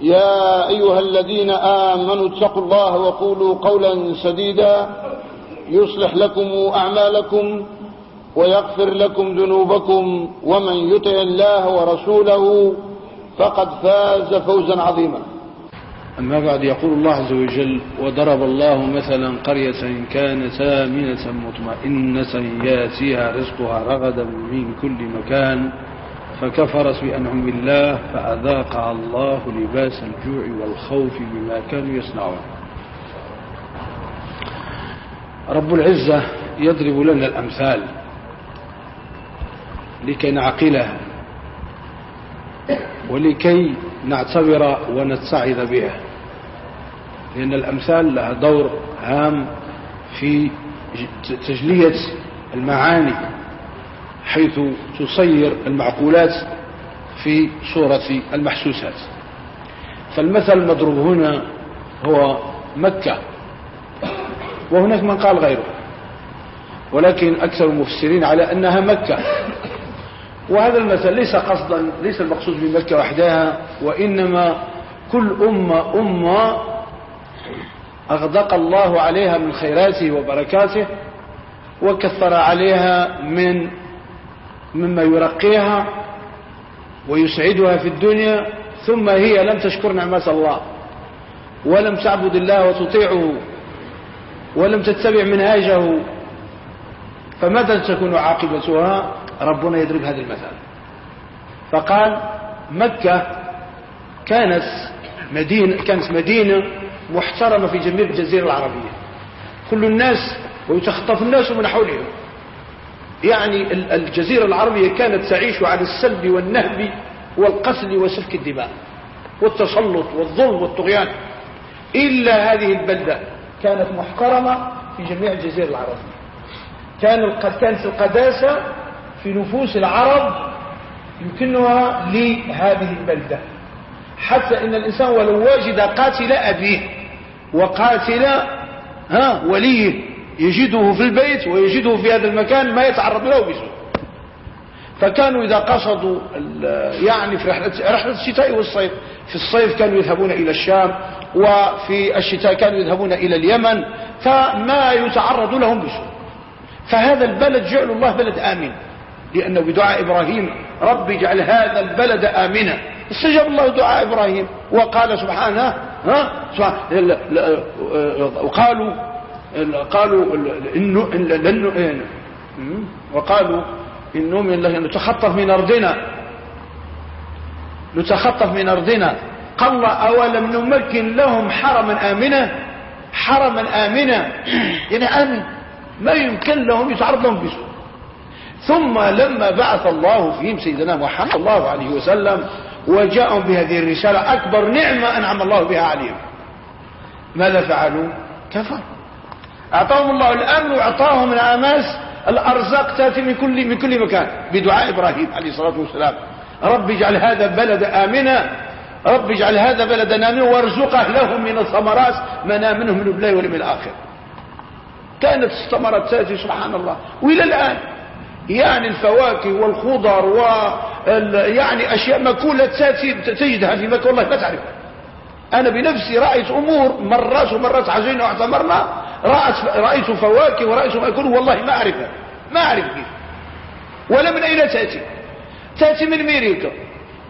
يا أيها الذين آمنوا اتقوا الله وقولوا قولا سديدا يصلح لكم أعمالكم ويغفر لكم ذنوبكم ومن يطع الله ورسوله فقد فاز فوزا عظيما. أما بعد يقول الله عز وجل وضرب الله مثلا قرية كانت آمنة مطمئنة ياتيها رزقها رغدا من كل مكان. فكفرت بأنعم الله فأذاقها الله لباس الجوع والخوف بما كانوا يصنعون. رب العزة يضرب لنا الأمثال لكي نعقلها ولكي نعتبر ونتعظ بها لأن الأمثال لها دور هام في تجلية المعاني. حيث تصير المعقولات في صورة المحسوسات. فالمثل المضروب هنا هو مكة وهناك من قال غيره ولكن أكثر المفسرين على أنها مكة. وهذا المثل ليس قصدا ليس المقصود بمكة وحدها وإنما كل أمة أمة أغدق الله عليها من خيراته وبركاته وكثر عليها من مما يرقيها ويسعدها في الدنيا ثم هي لم تشكر نعمة الله ولم تعبد الله وتطيعه ولم تتبع منهاجه فماذا تكون عاقبتها؟ ربنا يضرب هذا المثال فقال مكة كانت مدينة, كانت مدينة محترمة في جميع الجزيرة العربية. كل الناس ويتخطف الناس من حولهم. يعني الجزيرة العربية كانت تعيش على السلب والنهب والقتل وسفك الدماء والتسلط والظلم والطغيان. إلا هذه البلدة كانت محترمة في جميع الجزيرة العربية. كان كانت القداسة في نفوس العرب يمكنها لهذه البلدة. حتى إن الإنسان ولو وجد قاتل أبيه وقاتل ها وليه يجده في البيت ويجده في هذا المكان ما يتعرض له بسوء. فكانوا إذا قصدوا يعني في رحلة, رحلة الشتاء والصيف في الصيف كانوا يذهبون إلى الشام وفي الشتاء كانوا يذهبون إلى اليمن فما يتعرض لهم بسوء. فهذا البلد جعل الله بلد آمن لأنه بدعاء إبراهيم رب اجعل هذا البلد آمنا استجاب الله دعاء إبراهيم وقال سبحانه ها؟ سبحانه وقالوا قالوا إنه لن وقالوا إنه من الله نتخطف من أرضنا. نتخطف من أرضنا. قال أولم نمكن لهم حرما آمنا؟ حرما آمنا. يعني آمن ما يمكن لهم يتعرض لهم بسوء. ثم لما بعث الله فيهم سيدنا محمد الله عليه وسلم وجاءهم بهذه الرسالة أكبر نعمة أنعم الله بها عليهم. ماذا فعلوا؟ كفر أعطاهم الله الأمن وأعطاهم الأماس الأرزاق تأتي من كل, من كل مكان. بدعاء إبراهيم عليه الصلاة والسلام. رب اجعل هذا بلد آمنا. رب اجعل هذا بلدا آمنا وارزقه لهم من الثمرات من منهم من بالله واليوم الآخر. كانت الثمرات تأتي سبحان الله. وإلى الآن يعني الفواكه والخضر و يعني أشياء مأكولة تجدها في مكة والله ما تعرفها أنا بنفسي رأيت أمور مرات ومرات عزينا واعتمرنا رأيت فواكه ورأيت مأكول والله ما أعرفها ما أعرف كيف. ولا من أين تأتي؟ تأتي من أمريكا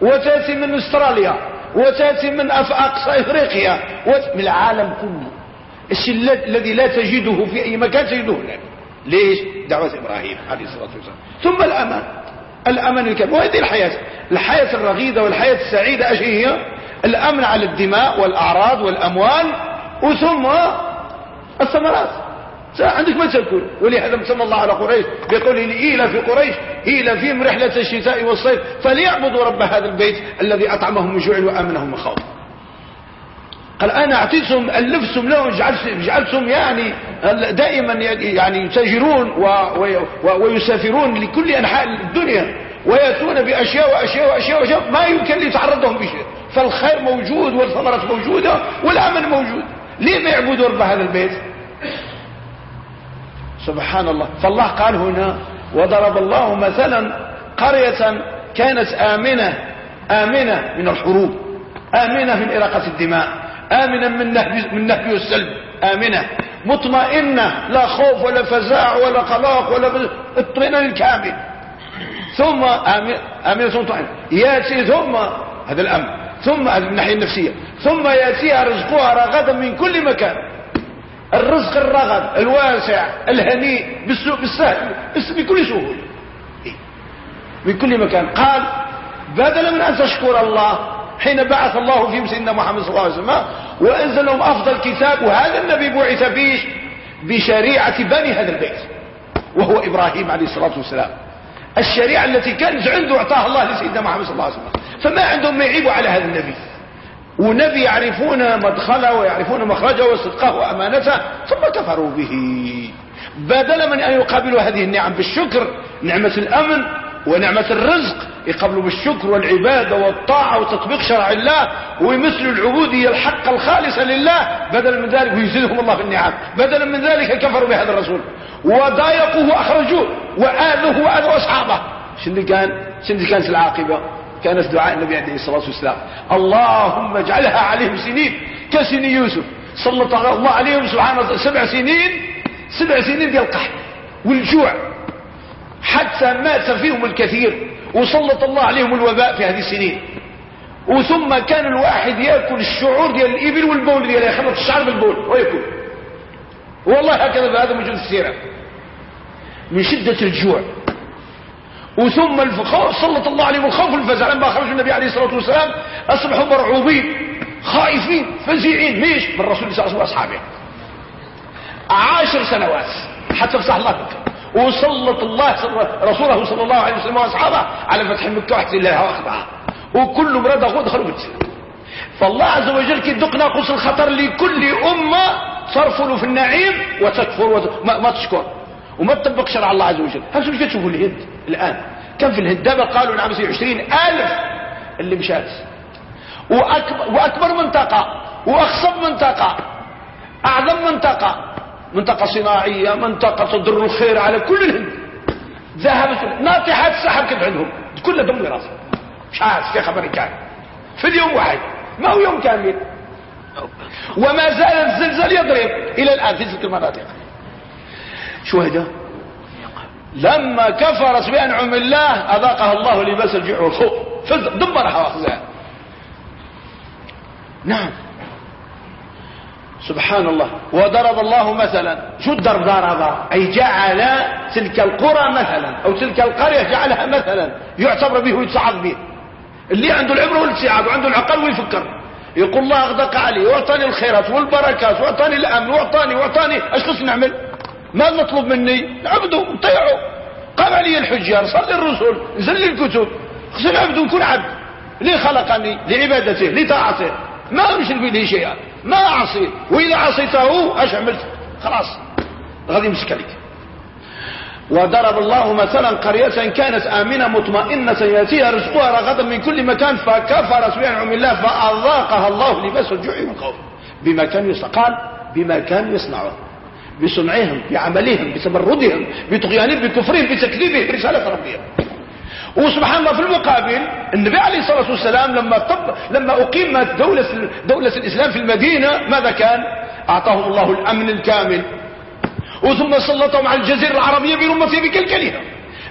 وتأتي من أستراليا وتأتي من أقصى إفريقيا من العالم كله. الشيء الذي لا تجده في أي مكان تجده هناك. ليش؟ دعوة إبراهيم عليه الصلاة والسلام. ثم الأمان. الأمن الكامل وهذه الحياة. الحياة الرغيدة والحياة السعيدة أش هي؟ الأمن على الدماء والأعراض والأموال وثم الثمرات. عندك ما تكون ولهذا مسمى الله على قريش بيقول إيلا في قريش إيلا فيهم رحلة الشتاء والصيف فليعبدوا رب هذا البيت الذي أطعمهم من جوع وآمنهم من خوف. قال أنا أعطيتهم ألفتهم لهم جعلتهم يعني دائما يعني يتاجرون ويسافرون لكل أنحاء الدنيا ويأتون بأشياء وأشياء وأشياء, وأشياء ما يمكن ليتعرضهم بشيء فالخير موجود والثمرة موجودة والعمل موجود. ليه يعبدوا رب هذا البيت؟ سبحان الله. فالله قال هنا وضرب الله مثلا قرية كانت آمنة آمنة من الحروب آمنة من إراقة الدماء آمنة من نهب, من نهب والسلب آمنة مطمئنة لا خوف ولا فزاع ولا قلاق ولا اطمئنان الكامل ثم آمنة ثم يأتي ثم هذا الأمن ثم هذه الناحية النفسية. ثم يأتيها رزقها رغدا من كل مكان. الرزق الرغد الواسع الهنيء بالسهل بكل سهولة. من كل مكان. قال بدلا من أن تشكر الله حين بعث الله فيهم سيدنا محمد صلى الله عليه وسلم وأنزل لهم أفضل كتاب وهذا النبي بعث فيه بشريعة بني هذا البيت وهو إبراهيم عليه الصلاة والسلام. الشريعة التي كانت عنده أعطاها الله لسيدنا محمد صلى الله عليه وسلم. فما عندهم ما يعيبوا على هذا النبي. ونبي يعرفون مدخله ويعرفون مخرجه وصدقه وأمانته ثم كفروا به. بدل من أن يقابلوا هذه النعم بالشكر نعمة الأمن ونعمة الرزق يقبلوا بالشكر والعبادة والطاعة وتطبيق شرع الله ويمثلوا العبودية الحق الخالصة لله بدلا من ذلك ويزيدهم الله في النعم بدلا من ذلك كفروا بهذا الرسول. وضايقوه وأخرجوه وآذوه وآذوا أصحابه. شنو كان؟ شنو كانت العاقبة؟ كانت دعاء النبي عليه الصلاة والسلام. اللهم اجعلها عليهم سنين كسن يوسف. سلط الله عليهم سبحانه سبع سنين سبع سنين ديال القحط والجوع. حتى مات فيهم الكثير. وسلط الله عليهم الوباء في هذه السنين. وثم كان الواحد يأكل الشعور ديال الإبل والبول ديالها. يخلط الشعر بالبول ويأكل. والله هكذا بهذا موجود في السيرة. من شدة الجوع. وثم الخوف سلط الله عليهم الخوف والفزع. لما خرج النبي عليه الصلاة والسلام أصبحوا مرعوبين خائفين فزيعين ليش؟ من الرسول صلى الله عليه وسلم وأصحابه. عشر سنوات حتى فتح الله مكه وسلط الله رسوله صلى الله عليه وسلم وأصحابه على فتح مكة. واحتلالها واخذها وكل مراد اخوه دخلوا فالله عز وجل كيدق ناقص الخطر لكل أمة ترفل في النعيم وتكفر وت... ما, ما تشكر. وما تطبق شرع الله عز وجل. هل مش تشوفوا الهند الآن. كم في الهند؟ دابا قالوا نعم عشرين ألف اللي مشات وأكبر, وأكبر منطقة. وأخصب منطقة. أعظم منطقة. منطقة صناعية منطقة تضر الخير على كل الهند. ذهبت ناطحات السحب كيف عندهم؟ كلها دم راسها مش عارف في خبر كان. في اليوم واحد. ما هو يوم كامل؟ وما زال الزلزال يضرب. إلى الآن في تلك المناطق. هذا لما كفرت بأنعم الله أذاقها الله لباس الجوع والخوف. دمرها واخذها نعم. سبحان الله وضرب الله مثلا. شو الضرب؟ ضرب. أي جعل تلك القرى مثلا أو تلك القرية جعلها مثلا. يعتبر به ويتصعد به. اللي عنده العبرة والاتساعد وعنده العقل ويفكر يقول الله أغدق علي وأعطاني الخيرات والبركات وأعطاني الأمن واعطاني واعطاني خصني نعمل؟ ما نطلب مني نعبده نطيعه قام علي الحجة صلي الرسل نزل لي الكتب. خصني نعبده نكون عبد ليه خلقني لعبادته لطاعته ما نشرك به شيئا. ما أعصي وإذا عصيته إيش عملت؟ خلاص غادي يمسك عليك. وضرب الله مثلا قرية كانت آمنة مطمئنة يأتيها رزقها رغدا من كل مكان فكفرت بأنعم الله فأذاقها الله لباس الجوع والخوف. بما كانوا قال بما كانوا يصنعون. بصنعهم بعملهم بتمردهم بطغيانهم بكفرهم بتكذيبهم برسالة ربهم. وسبحان الله في المقابل النبي عليه الصلاة والسلام لما طب لما أقيمت دولة, دولة الإسلام في المدينة ماذا كان؟ أعطاهم الله الأمن الكامل. وثم سلطهم على الجزيرة العربية برمتها بكلكلها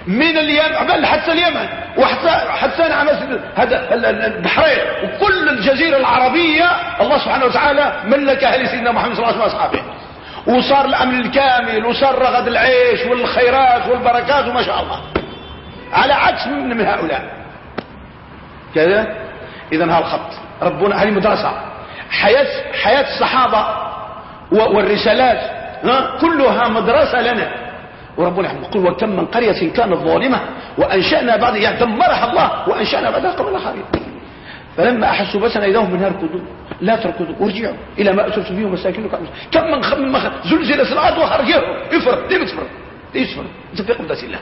من اليمن حتى اليمن وحتى حتى هذا البحرين. وكل الجزيرة العربية الله سبحانه وتعالى ملكها لسيدنا محمد صلى الله عليه وسلم وأصحابه. وصار الامن الكامل وصار رغد العيش والخيرات والبركات وما شاء الله. على عكس من, هؤلاء. كذا؟ اذا هذا الخط ربنا هذه مدرسة. حياة, حياة الصحابة والرسالات كلها مدرسة لنا. وربنا يقول وكم من قرية كانت ظالمة وأنشأنا بعد يعني دمرها الله وأنشأنا بعدها قبل آخرين فلما أحسوا بسنا إذا هم منها ركضوا لا تركضوا وارجعوا إلى ما أتركوا فيه مساكنكم كم من خم من زلزل الأرض وخرجهم يفر دي بتفر دي يسفر انت في قبضة الله.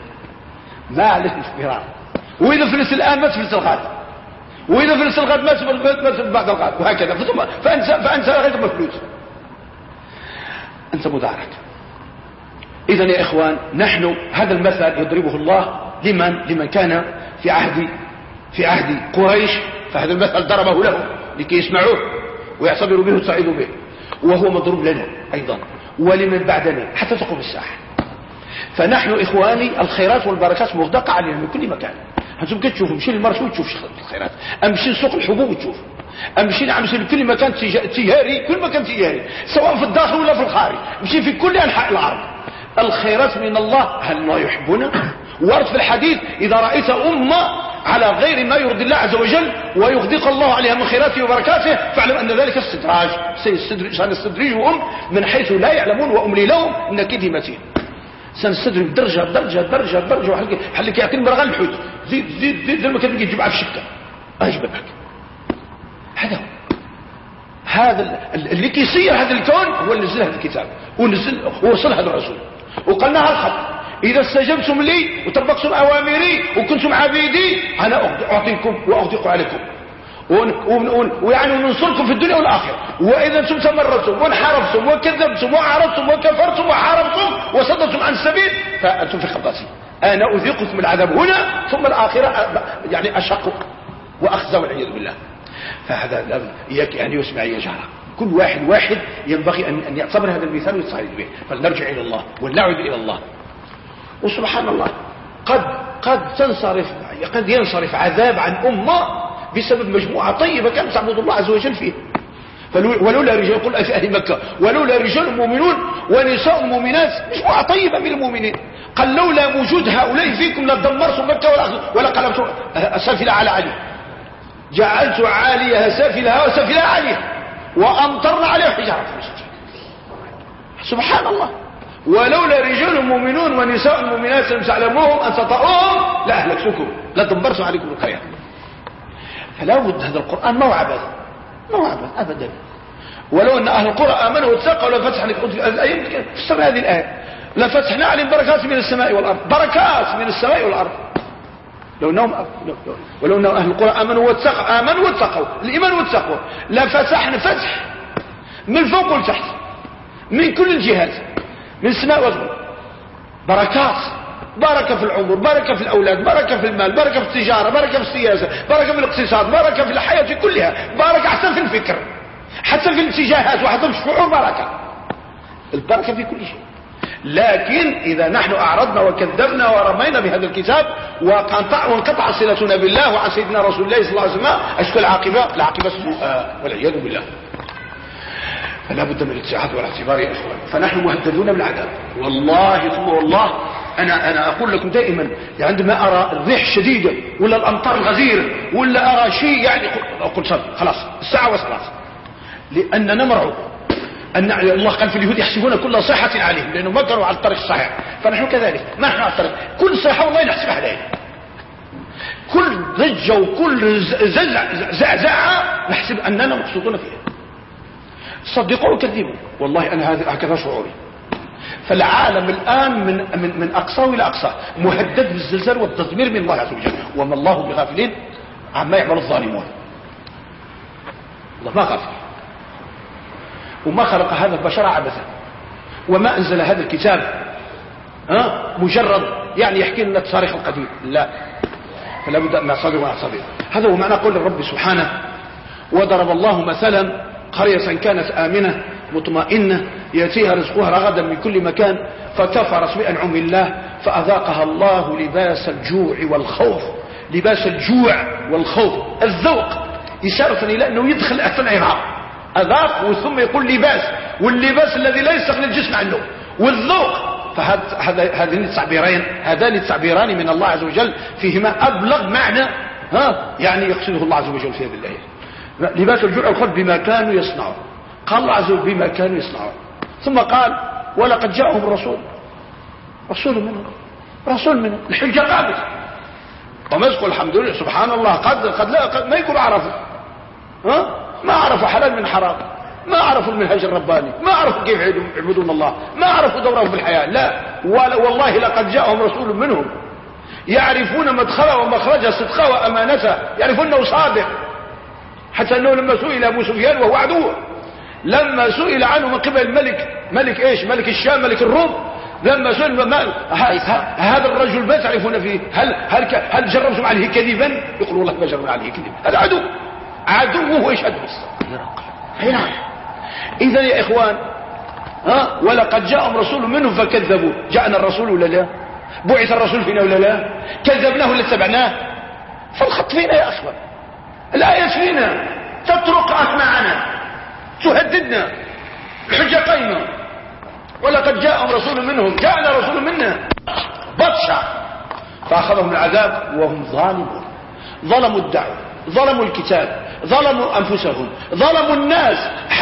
ما عليك الفرار وإذا فلس الآن ما تفلس الغد وإذا فلس الغد ما تفلس بعد الغد وهكذا. فأنسى, فأنسى غير مفلوس. أنت مدارك. إذا يا إخوان نحن هذا المثل يضربه الله لمن لمن كان في عهد في عهد قريش فهذا المثل ضربه لهم لكي يسمعوه ويعتبروا به ويسعدوا به. وهو مضروب لنا أيضا. ولمن بعدنا حتى تقوم الساحة. فنحن إخواني الخيرات والبركات مغدقة علينا من كل مكان. هانتم كتشوفوا مشي للمرشد تشوف الخيرات. امشي لسوق الحبوب تشوف امشي نمشي لكل مكان تجاري كل مكان تجاري. سواء في الداخل ولا في الخارج. امشي في كل أنحاء الأرض الخيرات من الله هل الله يحبنا؟ ورد في الحديث إذا رأيت أمة على غير ما يرضي الله عز وجل ويغدق الله عليها من خيراته وبركاته. فاعلم أن ذلك استدراج سنستدرجهم من حيث لا يعلمون وأملي لهم إن كيدي متين. سنستدرج درجة درجة درجة درجة وحل كي يعطيني مرغان الحوت. زيد زيد زيد زي ما كان يجيب في الشكة أجبك هذا هو. هذا اللي كيصير هذا الكون هو اللي نزل هذا الكتاب ونزل ووصل هذا الرسول. وقالنا هذا الخط. إذا استجبتم لي وطبقتم أوامري وكنتم عبيدي أنا أعطيكم وأغدق عليكم. ويعني ننصركم في الدنيا والآخرة. وإذا أنتم تمردتم وانحرفتم وكذبتم وأعرضتم وكفرتم وحاربتم وصدتم عن السبيل فأنتم في قبضتي أنا أذيقكم العذاب هنا ثم الآخرة يعني أشق وأخزى والعياذ بالله. فهذا أن يسمع يجهر كل واحد واحد ينبغي أن يعتبر هذا المثال ويستعيد به. فلنرجع إلى الله ولنعد إلى الله. وسبحان الله. قد قد تنصرف قد ينصرف عذاب عن أمة بسبب مجموعة طيبة كانت تعبد الله عز وجل فيه ولولا رجال يقول في أهل مكة ولولا رجال مؤمنون ونساء مؤمنات مجموعة طيبة من المؤمنين. قال لولا وجود هؤلاء فيكم لدمرتم مكة ولقلبتم سافلة على علي. جعلت عاليها سافلها وسافلها عليها وأمطرنا عليها حجارة سبحان الله. ولولا رجال مؤمنون ونساء مؤمنات لم تعلموهم أن تطأوهم لأهلكتكم لدمرت عليكم الخير. فلا بد هذا القرآن ما هو عبث ما هو عبث أبدا. ولو أن أهل القرى آمنوا واتقوا لفتحنا الآية فسر هذه الآية. لفتحنا عليهم بركات من السماء والأرض بركات من السماء والأرض. لو انهم ولو أن أهل القرى آمنوا واتقوا آمنوا واتقوا الإيمان والتقوى لفتحنا فتح من فوق لتحت من كل الجهات. من السماء والارض بركات. بركة في العمر بركة في الأولاد بركة في المال بركة في التجارة بركة في السياسة بركة في الاقتصاد بركة في الحياة كلها. بركة حتى في الفكر حتى في الاتجاهات وحتى في الشعور بركة البركة في كل شيء. لكن إذا نحن أعرضنا وكذبنا ورمينا بهذا الكتاب وانقطع صلتنا بالله وعن سيدنا رسول الله صلى الله عليه وسلم أشكال العاقبة؟ العاقبة والعياذ بالله. فلا بد من الاتعاظ والاعتبار يا إخوان فنحن مهددون بالعذاب والله ثم والله أنا, أنا أقول لكم دائما عندما أرى الريح الشديدة ولا الأمطار الغزيرة ولا أرى شيء يعني أقول صار خلاص الساعة وصلت لأننا مرعوب أن الله قال في اليهود يحسبون كل صحة عليهم لأنهم مكروا على الطريق الصحيح فنحن كذلك ما نحن على الطريق كل صحة والله نحسبها علينا كل ضجة وكل زعزعة نحسب أننا مقصودون فيها صدقوا وكذبوا والله أنا هكذا شعوري. فالعالم الآن من, من, من أقصاه إلى أقصاه مهدد بالزلزال والتدمير من الله عز وجل. وما الله بغافلين عما يعمل الظالمون. الله ما غافل. وما خلق هذا البشر عبثا. وما أنزل هذا الكتاب ها مجرد يعني يحكي لنا التاريخ القديم. لا. فلا بد أن نعصبر ونعصبر هذا هو معنى قول الرب سبحانه وضرب الله مثلا قرية كانت آمنة مطمئنة يأتيها رزقها رغدا من كل مكان فكفرت بأنعم الله فأذاقها الله لباس الجوع والخوف. لباس الجوع والخوف. الذوق إشارة إلى أنه يدخل أهل العراق. أذاق ثم يقول لباس واللباس الذي لا يستغني الجسم عنه. والذوق. فهذين التعبيرين هذان التعبيران من الله عز وجل فيهما أبلغ معنى ها يعني يقصده الله عز وجل في هذه الآية لباس الجوع والخوف بما كانوا يصنعون. قال الله عز وجل بما كانوا يصنعون. ثم قال ولقد جاءهم الرسول رسول منهم. رسول منهم. الحجة قامت ومسكوا الحمد لله. سبحان الله. قد قد لا قد ما يكونوا عرفوا. ها؟ ما عرفوا حلال من حرام. ما عرفوا المنهج الرباني. ما عرفوا كيف يعبدون الله. ما عرفوا دورهم في الحياة. لا. والله لقد جاءهم رسول منهم. يعرفون مدخله ومخرجه صدقه وأمانته. يعرفون انه صادق. حتى انه لما سئل ابو سفيان وهو عدوه لما سئل عنه من قبل الملك ملك إيش؟ ملك الشام ملك الروم لما سئل هذا الرجل ما تعرفون فيه؟ هل هل هل جربتم عليه كذبا؟ يقول والله ما جربنا عليه كذبا هذا عدو. عدوه بس نعم اذا يا إخوان ها؟ ولقد جاءهم رسول منهم فكذبوا جاءنا الرسول ولا لا؟ بعث الرسول فينا ولا لا؟ كذبناه ولا اتبعناه؟ فالخط فينا يا إخوان. الايات فينا تطرق معنا تهددنا الحجه قايمه ولقد جاءهم رسول منهم جاءنا رسول منا بطشا. فأخذهم العذاب وهم ظالمون. ظلموا الدعوة ظلموا الكتاب ظلموا أنفسهم ظلموا الناس.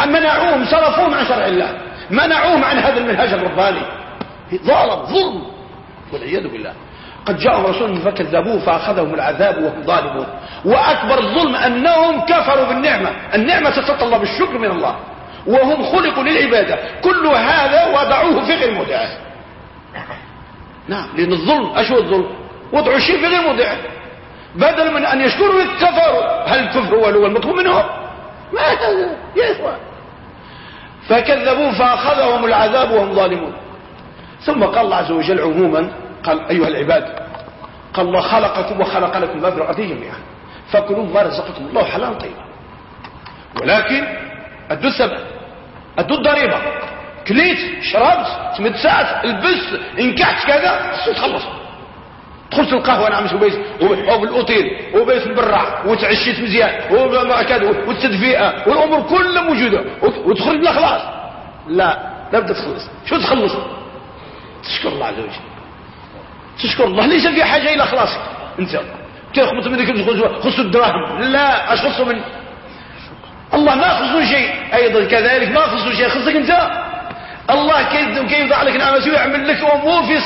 منعوهم صرفوهم عن شرع الله. منعوهم عن هذا المنهج الرباني. ظلم ظلم. والعياذ بالله. قد جاءهم رسول فكذبوه فأخذهم العذاب وهم ظالمون. وأكبر الظلم أنهم كفروا بالنعمة. النعمة تتطلب الشكر من الله. وهم خلقوا للعبادة. كل هذا وضعوه في غير موضعه نعم لأن الظلم أشو الظلم. وضعوا الشيء في غير موضعه بدل من أن يشكروا الكفار هل الكفر هو المطلوب منهم؟ ما هذا يا إخوان فكذبوا فأخذهم العذاب وهم ظالمون. ثم قال الله عز وجل عموما قال أيها العباد قال الله خلقكم وخلق لكم ما في جميعا فكلوا ما رزقكم الله حلالا طيبا. ولكن أدوا الثمن أدوا الضريبة كليت شربت تمتسعت لبست انكحت كذا تخلص. دخلت القهوة نعم وبيت أو بالاوتيل وبيت في البراع وتعشيت مزيان وكذا والتدفئة والأمور كلها موجودة. وتخرج بلا خلاص لا لا بدأ تخلص. شو تخلص؟ تشكر الله عز وجل. تشكر الله. ليس في حاجة إلى خلاصك انت تخبط منك خص الدراهم. لا اش خصه من الله ما خصه شيء. أيضا كذلك ما خصه شيء. خصك انت. الله كيف لك نعمة ويعمل لك امور في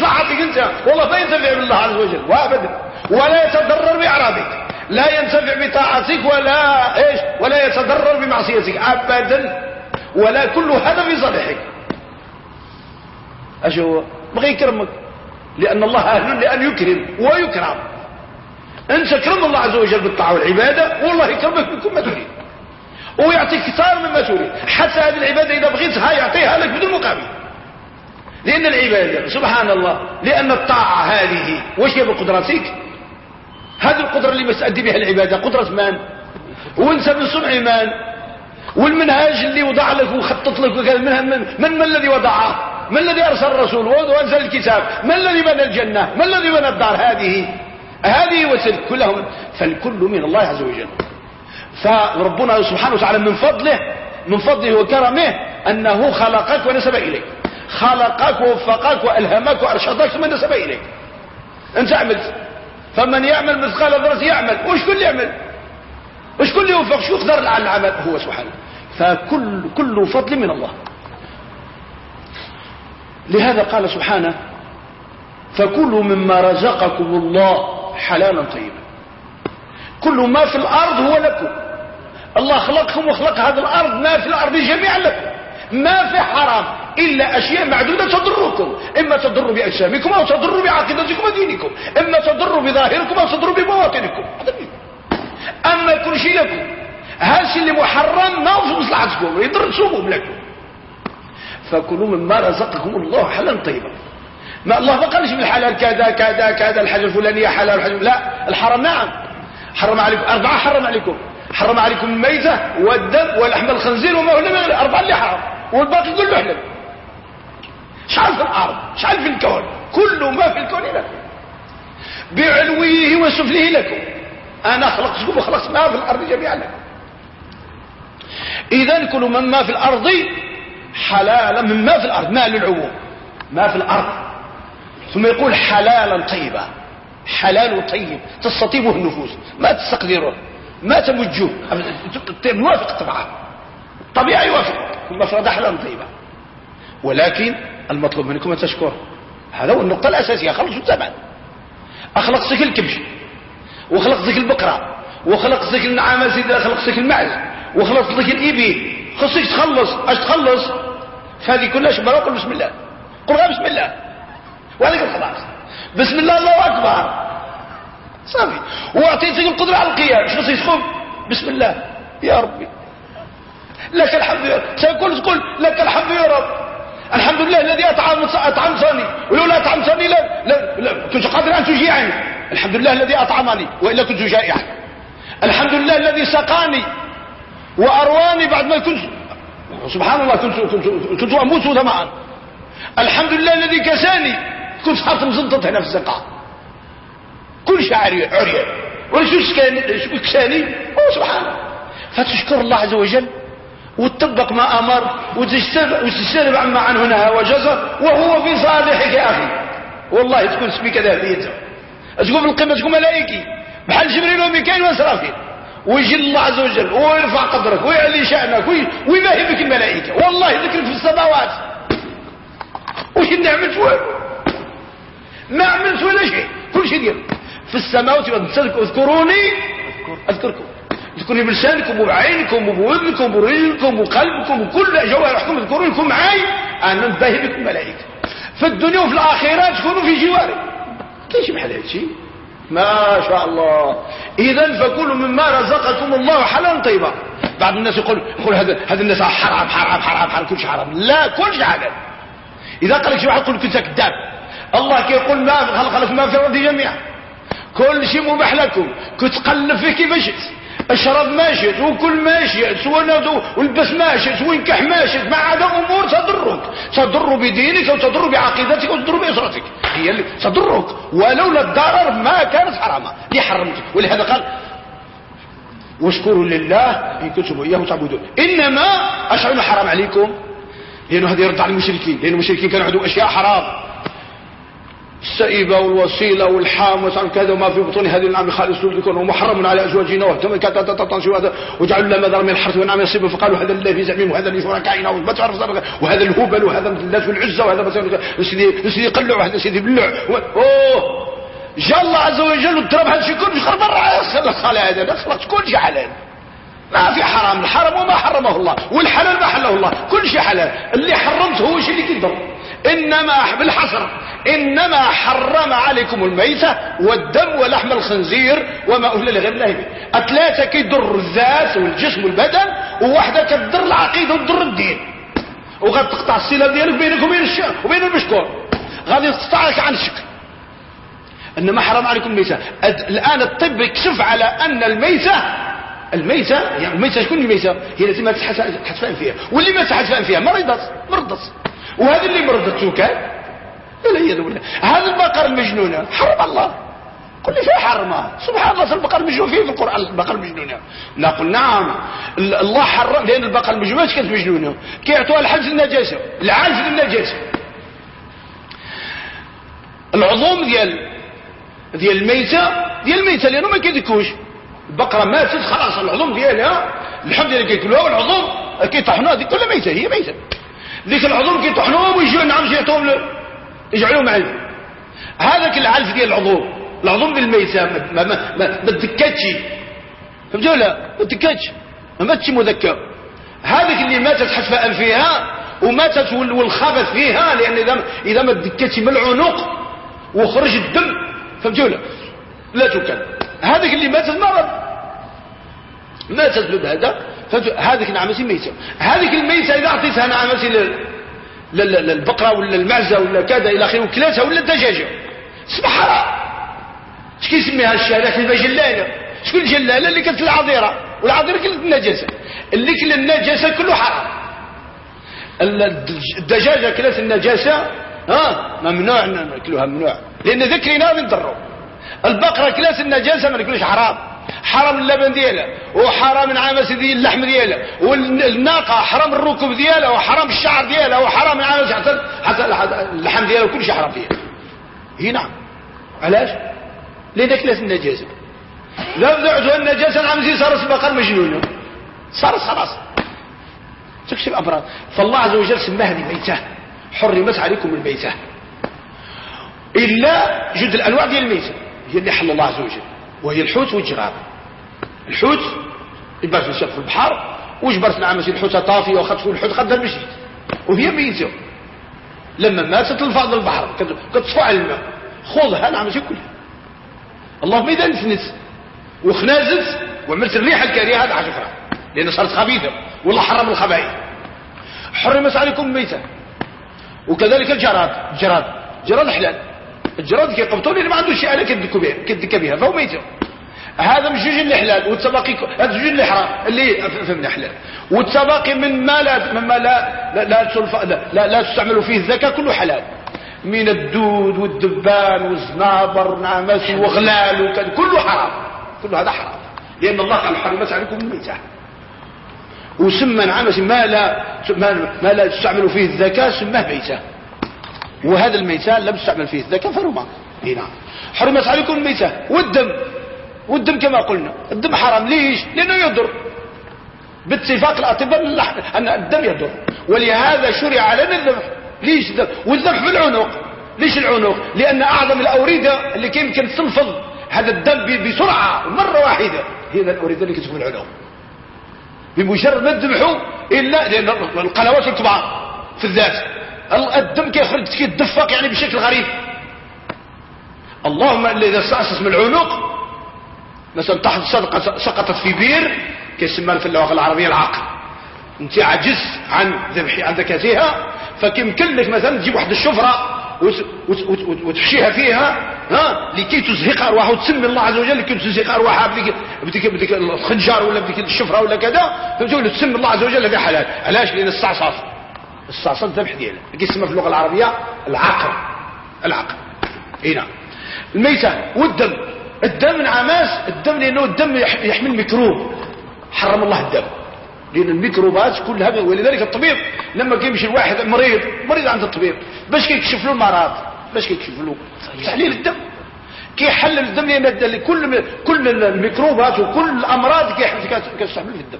صحتك انت. والله ما ينتفع بالله عز وجل. وابدا. ولا يتضرر بأعراضك. لا ينتفع بطاعتك ولا إيش؟ ولا يتضرر بمعصيتك. ابدا. ولا كل هذا في صالحك. اشو بغي يكرمك. لأن الله أهل لأن يكرم ويكرم. انت كرم الله عز وجل بالطاعة والعبادة والله يكرمك بكل ما تريد. ويعطيك كثار مما تريد. حتى هذه العبادة إذا بغيتها يعطيها لك بدون مقابل. لأن العبادة سبحان الله لأن الطاعة هذه وش هي بقدرتك؟ هذه القدرة اللي مستأدي بها العبادة. قدرة من؟ وانت من صنع من؟ والمنهاج اللي وضع لك وخطط لك وكذا من, من, من, من الذي وضعه؟ من الذي أرسل الرسول؟ وأنزل الكتاب. من الذي بنى الجنة؟ من الذي بنى الدار هذه؟ هذه وتلك كلهم. فالكل من الله عز وجل. فربنا سبحانه وتعالى من فضله من فضله وكرمه أنه خلقك ونسب إليك. خلقك ووفقك وألهمك وأرشدك ثم نسب إليك. أنت عملت فمن يعمل مثقال ذرة يعمل. وش كل يعمل؟ وش كل يوفق؟ شو يقدر على العمل؟ هو سبحانه. فكل كل فضل من الله. لهذا قال سبحانه فكلوا مما رزقكم الله حلالا طيبا. كل ما في الأرض هو لكم. الله خلقكم وخلق هذه الأرض ما في الأرض جميعا لكم. ما في حرام إلا أشياء معدودة تضركم. إما تضر بأجسامكم أو تضر بعقيدتكم ودينكم. إما تضر بظاهركم أو تضر ببواطنكم أما كل شيء لكم. هذا اللي محرم ما في مصلحتكم يضر لكم. فكلوا مما رزقكم الله حلالا طيبا. ما الله ما قالش من الحلال كذا كذا كذا الحاجة الفلانية حلال الحاجة لا الحرام نعم. حرم عليكم أربعة حرم عليكم. حرم عليكم الميتة والدم ولحم الخنزير وما هو أربعة اللي حرم والباقي كله حلال شعل في الأرض شعل في الكون. كل ما في الكون لكم بعلويه وسفله لكم. أنا خلقتكم وخلقت ما في الأرض جميعا. لكم اذا كل مما في الأرض حلالا مما في الأرض ما للعموم ما في الأرض. ثم يقول حلالا طيبا حلال طيب تستطيبه النفوس ما تستقدره ما تمجه. موافق طبعا. الطبيعة يوافق ثم افراد حلالا طيبا. ولكن المطلوب منكم أن تشكر هذا هو النقطة الأساسية خلصوا الزمان. أخلق سك الكبش وخلق سك البقرة وخلق سك النعامة سيدة خلق سك المعز وخلق سك الإبي خصك تخلص. أش تخلص؟ فهذه كلها شبه قل بسم الله. قل بسم الله. وهذيك خلاص بسم الله الله أكبر. صافي. واعطيتك القدرة على القيام. شنو سيسخب بسم الله. يا ربي. لك الحمد يا رب. سيقول تقول لك الحمد يا رب. الحمد لله الذي أطعم أطعمتني. ولولا أطعمتني لا, لا, لا كنت قادر أن تجيعني. الحمد لله الذي أطعمني وإلا كنت جائعا. الحمد لله الذي سقاني وأرواني بعد ما كنت سبحان الله كنت, كنت, كنت أموت ظمأ الحمد لله الذي كساني كنت حاط مزنطط هنا في الزقاء كل شيء عريان وليش كساني سبحان الله. فتشكر الله عز وجل وتطبق ما أمر وتجتنب عما عنه نهى وجزر وهو في صالحك يا أخي. والله تكون سبيك ذهبية تكون في القمة تكون ملائكي. بحال جبريل وميكائيل واسرافيل ويجي الله عز وجل ويرفع قدرك ويعلي شأنك ويباهي بك الملائكة. والله ذكرك في السماوات. وش اللي عملت ما عملت ولا شيء. كل شيء دير في السماوات اذكروني. اذكركم. تذكروني بلسانكم وبعينكم وبودنكم ورجلكم وقلبكم وكل جوارحكم اذكرونكم معي أنا نباهي بكم ملائكة. في الدنيا وفي الآخرة تكونوا في جواري. كاينش بحال هادشي ما شاء الله. اذا فكلوا مما رزقكم الله حلالا طيبا. بعض الناس يقول يقول هذا هذا الناس حرام حرام حرام حرام كل شيء حرام. لا كل شيء حلال إذا قال لك شي واحد يقول لك أنت كذاب. الله كيقول ما خلق لك ما في الأرض جميعا. كل شيء مباح لكم. كتقلب فيه كيف شئت. اشرب ما شئت وكل ما شئت والبس ما شئت وانكح ما شئت مع هذا أمور تضرك. تضر بدينك وتضر بعقيدتك وتضر بأسرتك. هي اللي تضرك. ولولا الضرر ما كانت حراما. اللي حرمتك؟ ولهذا قال واشكروا لله إن كنتم اياه تعبدون. إنما اشعر حرام عليكم. لأنه هذا يرد على المشركين. لأن المشركين كانوا عندهم أشياء حرام. السئبة والوسيلة والحام وسعن كذا وما في بطون هذه النعم خالص لكم ومحرم على أزواجنا وهم وجعلوا لنا مدار من الحرث والنعم يصيب فقالوا هذا الله في زعمهم وهذا لشركائنا وما تعرف وهذا الهبل وهذا اللات والعزة وهذا مثلا سيدي قلع وهذا سيدي بلع. أوه! جاء الله عز وجل وضرب هذا الشيء كله خرب الرأس خلى هذا خلاص كل شيء حلال. ما في حرام الحرام وما حرمه الله والحلال ما حله الله. كل شيء حلال. اللي حرمته هو الشيء اللي كيضر إنما بالحصر إنما حرم عليكم الميتة والدم ولحم الخنزير وما أهل لغير الله به. الثلاثه كيضر الذات والجسم والبدن وواحدة كتضر العقيدة وتضر الدين. وغادي تقطع الصلة ديالك بينك وبين الشيخ وبين المشكور. غادي تقطعك عن الشك إنما حرم عليكم الميتة. الآن الطب يكشف على أن الميتة الميتة يعني الميتة شكون الميتة؟ هي التي ما تحتفان فيها. واللي ما تحتفان فيها مرضت مرضت وهذا اللي مرضته كان؟ والعياذ بالله هذا البقر المجنونة حرم الله. كل شيء حرمه سبحان الله البقر المجنون فيه في القرآن البقر المجنونة نقول نعم الله حرم. لأن البقر المجنونة كانت مجنونة كيعطوها الحجز النجاسة. العالف للنجاسة العظوم ديال ديال الميتة ديال الميتة لأنه ما كيدكوش. البقرة ماتت خلاص. العظوم ديالها الحمد لله كيكلوها والعظوم كيطحنوها. دي كلها ميتة. هي ميتة. ذيك العظوم كيطحنوها ويجيو نعم يعطوهم يجعلوهم علف هذاك العلف ديال العظوم العظوم ديال الميتة ما, ما, ما, ما تدكتش فهمتوا لا؟ ما تدكتش ما ماتش مذكر. هذيك اللي ماتت حتف فيها وماتت والخبث فيها لأن إذا إذا ما تدكتش من العنق وخرج الدم. فهمتوا لا؟ لا تكل هذيك اللي ماتت مرض. ماتت بهذا هذيك نعمتي ميتة هذيك الميتة إذا أعطيتها نعمتي للبقرة ولا المعزة ولا كذا إلى آخره وكلاتها ولا الدجاجة سبحان اش كيسميها الشارع؟ كلمة جلالة شكون الجلالة اللي كانت العذيرة. والعذيرة كانت النجاسة. اللي كل النجاسة كله حرام. الدجاجة كلات النجاسة ها؟ ممنوع ناكلوها ممنوع. لأن ذكرنا من ضروا البقرة كلاس النجاسة ما ناكلوش حرام. حرام اللبن ديالها وحرام نعامس دي اللحم ديالها والناقة حرام الركب ديالها وحرام الشعر ديالها وحرام نعامس حتى حتى اللحم ديالها وكل شيء حرام فيها. هي نعم. علاش؟ لانك لازم النجاسه لا بدعتها النجاسه نعم زي صار بقر مجنون صار خلاص. تكشف أبراد فالله عز وجل سماها الميتة حرمت عليكم الميتة. إلا جد الأنواع ديال الميتة. هي اللي حل الله عز وجل. وهي الحوت والجراد الحوت يبقى في في البحر وجبرت نعم الحوت؟ طافية وخطفوا الحوت قد المشيت وهي ميتة. لما ماتت الفاض البحر كتصفى على الماء. خذها نعم كلها اللهم إذا نفنت وخنازت وعملت الريحة الكريهة هذا عشفرة لأنها صارت خبيثة والله حرم الخبائث. حرمت عليكم الميتة وكذلك الجراد. الجراد جراد حلال الجراد كيقبطوا اللي ما عنده شيء على كدك بها كدك بها. فهو ميتة هذا مش جوج اللي حلال والتباقي هذا جوج اللي حرام اللي فهمنا حلال والتباقي من ما لا مما لا لا لا, لا, لا, لا تستعمل فيه الزكاة كله حلال. من الدود والدبان والزنابر والنعمس وغلال وكذا كله حرام. كله هذا حرام. لأن الله قال حرمت عليكم الميتة. وسمى نعمة ما لا ما لا تستعمل فيه الذكاء سماه ميتة. وهذا الميتة لم تستعمل فيه الذكاء فرما إي نعم. حرمت عليكم الميتة والدم. والدم كما قلنا. الدم حرام. ليش؟ لأنه يضر. باتفاق الأطباء أن الدم يضر. ولهذا شرع لنا الذبح. ليش الذبح؟ والذبح في العنق. ليش العنق؟ لأن أعظم الاورده اللي يمكن تنفض هذا الدم بسرعة مرة واحدة. هي الاورده اللي كتكون العنق. بمجرد ما تذبحوا الا لأن القنوات الكبار في الذات. الدم كيخرج كيتدفق يعني بشكل غريب. اللهم إلا إذا استأسس من العنق مثلا تحت صدقة سقطت في بير كيسمى في اللغة العربية العقل. انت عجز عن ذبح عن ذكاتها فكيمكن لك مثلا تجيب واحد الشفرة وتحشيها فيها ها؟ لكي تزهق أرواحها وتسمي الله عز وجل لكي تزهق أرواحها بديك بديك بديك الخنجر ولا بديك الشفرة ولا كذا فتقول تسمي الله عز وجل هذا حلال. علاش؟ لأن الصعصاص الصعصاص الذبح ديالها. كيسمى في اللغة العربية العقر العقر إي نعم. الميتة والدم. الدم نعماس الدم لأنه الدم يحمل ميكروب حرم الله الدم. لأن الميكروبات كلها ولذلك الطبيب لما كيمشي الواحد مريض مريض عند الطبيب باش كيكشف له المرض؟ باش كيكشف له. تحليل الدم. كيحلل الدم لأن كل كل الميكروبات وكل الأمراض كتستعمل في الدم.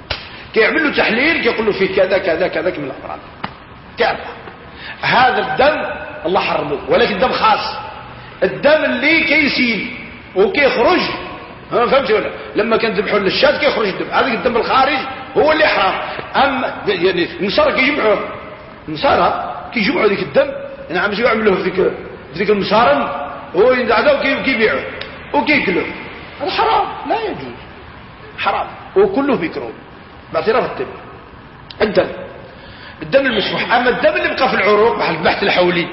كيعمل له تحليل كيقول له فيه كذا كذا كذا من الأمراض. كذا هذا الدم الله حرمه ولكن الدم خاص. الدم اللي كيسيل وكيخرج فهمت ولا؟ لما كان ذبحوا للشاة كيخرج الدم هذا الدم الخارج هو اللي حرام. أما يعني النصارى كيجمعوه. النصارى كيجمعوا ذيك الدم نعم شو يعملوه في ذيك ذيك المصارن هو ينزعوه كيبيعوه وكياكلوه هذا حرام لا يجوز. حرام. وكله ميكروب باعتراف الدم الدم. الدم المسفوح أما الدم اللي بقى في العروق بحال البحث الحولي.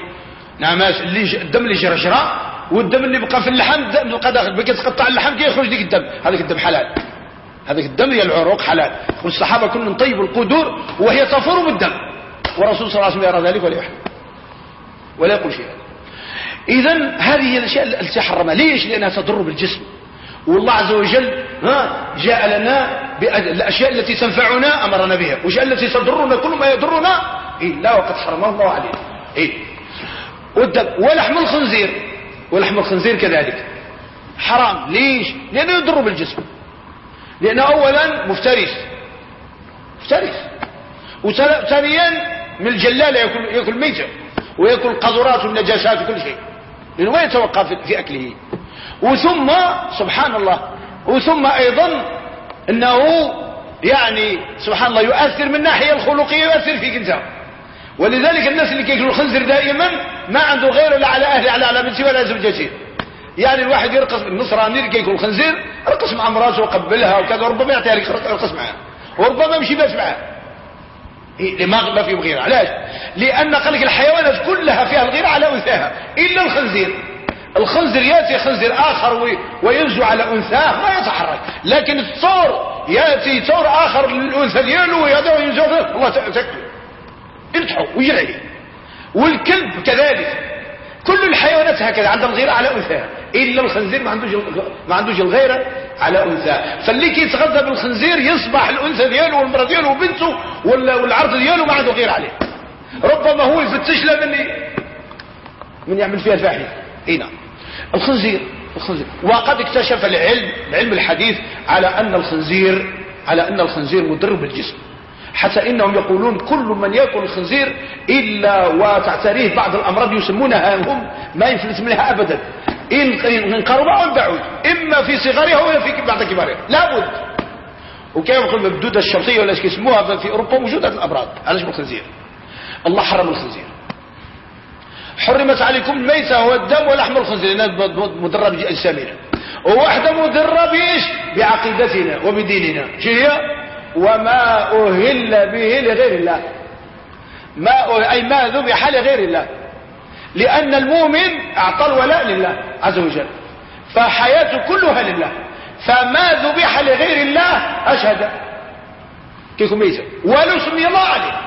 نعم اللي الدم اللي جرجرة والدم اللي بقى في اللحم بقى داخل بقى تقطع اللحم كيخرج ديك الدم. هذاك الدم حلال. هذاك الدم هي العروق حلال. والصحابة كلهم طيبوا القدور وهي تفور بالدم. والرسول صلى الله عليه وسلم يرى ذلك ولا يحرم. ولا يقول شيئا اذا هذه هي الأشياء التي حرمها. ليش؟ لأنها تضر بالجسم. والله عز وجل ها جاء لنا بالاشياء التي تنفعنا أمرنا بها. والاشياء التي تضرنا؟ كل ما يضرنا. الا وقد حرمه الله علينا. إيه. ولحم الخنزير. ولحم الخنزير كذلك. حرام. ليش؟ لأنه يضر بالجسم. لأنه أولا مفترس. مفترس. وثانيا من الجلالة يأكل, يأكل ميتة. ويأكل القذرات والنجاسات وكل شيء. لأنه ما يتوقف في أكله؟ وثم سبحان الله. وثم أيضا أنه يعني سبحان الله يؤثر من الناحية الخلقية يؤثر فيك انت ولذلك الناس اللي كياكلوا الخنزر دائما ما عنده غير لا على أهله على علامته ولا زوجته يعني الواحد يرقص النصراني اللي كيكون خنزير رقص مع مراته وقبلها وكذا وربما يعطيها لك يرقص معها. وربما يمشي باش معها. إيه ما فيهم غيره علاش لأن قال لك الحيوانات كلها فيها الغيرة على أنثاها إلا الخنزير. الخنزير يأتي خنزير آخر وينزو على انثاه ما يتحرك. لكن الثور يأتي ثور آخر للانثى ديالو ويدعو ينزو الله تاكل يفتحوا ويجري والكلب كذلك. كل الحيوانات هكذا عندها الغيرة على أنثاها إلا الخنزير ما عندوش ما عندوش الغيرة على أنثى. فاللي كيتغذى بالخنزير يصبح الأنثى ديالو والمرأة ديالو وبنته والعرض ديالو ما عنده غير عليه. ربما هو يفتش له من من يعمل فيها الفاحشة. إي نعم. الخنزير. الخنزير. وقد اكتشف العلم العلم الحديث على أن الخنزير على أن الخنزير مضر بالجسم. حتى إنهم يقولون كل من يأكل الخنزير إلا وتعتريه بعض الأمراض يسمونها هم ما يفلت منها ابدا. إن قرب أو بعد إما في صغرها ولا في بعض كبارها. لابد. وكيف يقول البدوده الشرطية ولا يسموها في أوروبا موجوده الأمراض. علاش بالخنزير؟ الله حرم الخنزير. حرمت عليكم الميتة والدم ولحم الخنزير لأنها مضرة بأجسامنا وواحدة مضرة بإيش؟ بعقيدتنا وبديننا. هي؟ وما أهل به لغير الله. ما أي ما ذبح لغير الله. لأن المؤمن أعطى الولاء لله عز وجل. فحياته كلها لله. فما ذبح لغير الله أشهد. كيكم ميزة ولو سمي الله عليه.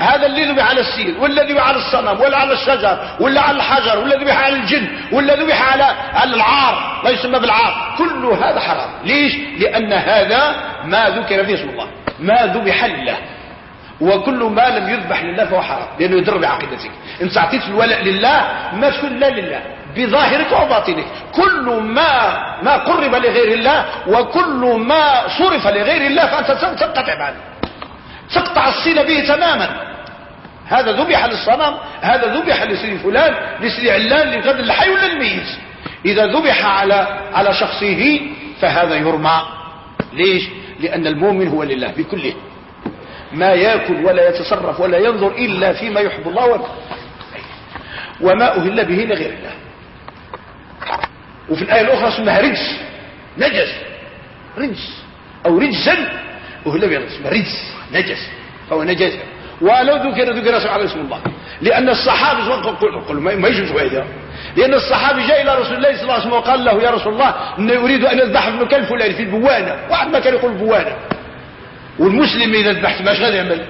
هذا اللي ذبح على السيل ولا ذبح على الصنم ولا على الشجر ولا على الحجر ولا ذبح على الجن ولا ذبح على العار لا يسمى بالعار. كل هذا حرام. ليش؟ لأن هذا ما ذكر فيه اسم الله. ما ذبح لله. وكل ما لم يذبح لله فهو حرام لأنه يضر بعقيدتك. إن تعطيت الولاء لله ما تكون لا لله. بظاهرك وباطنك. كل ما ما قرب لغير الله وكل ما صرف لغير الله فأنت تنقطع عنه تقطع الصلة به تماما. هذا ذبح للصنم هذا ذبح لسيد فلان لسيد علان لغد الحي ولا الميت إذا ذبح على على شخصه فهذا يرمى. ليش؟ لأن المؤمن هو لله بكله. ما يأكل ولا يتصرف ولا ينظر إلا فيما يحب الله وكذا وما أهل به لغير الله. وفي الآية الأخرى اسمها رجس. نجس. رجس. أو رجسا. أهل به اسمها رجس. نجس فهو نجس. ولو ذكر ذكر اسم الله لأن الصحابي قل ما يجوز هذا. لأن الصحابي جاء إلى رسول الله صلى الله عليه وسلم وقال له يا رسول الله إني أريد أن أذبح ابن كلب فلان في البوانة. واحد ما كان يقول بوانة. والمسلم إذا ذبحت ماش غادي يعمل.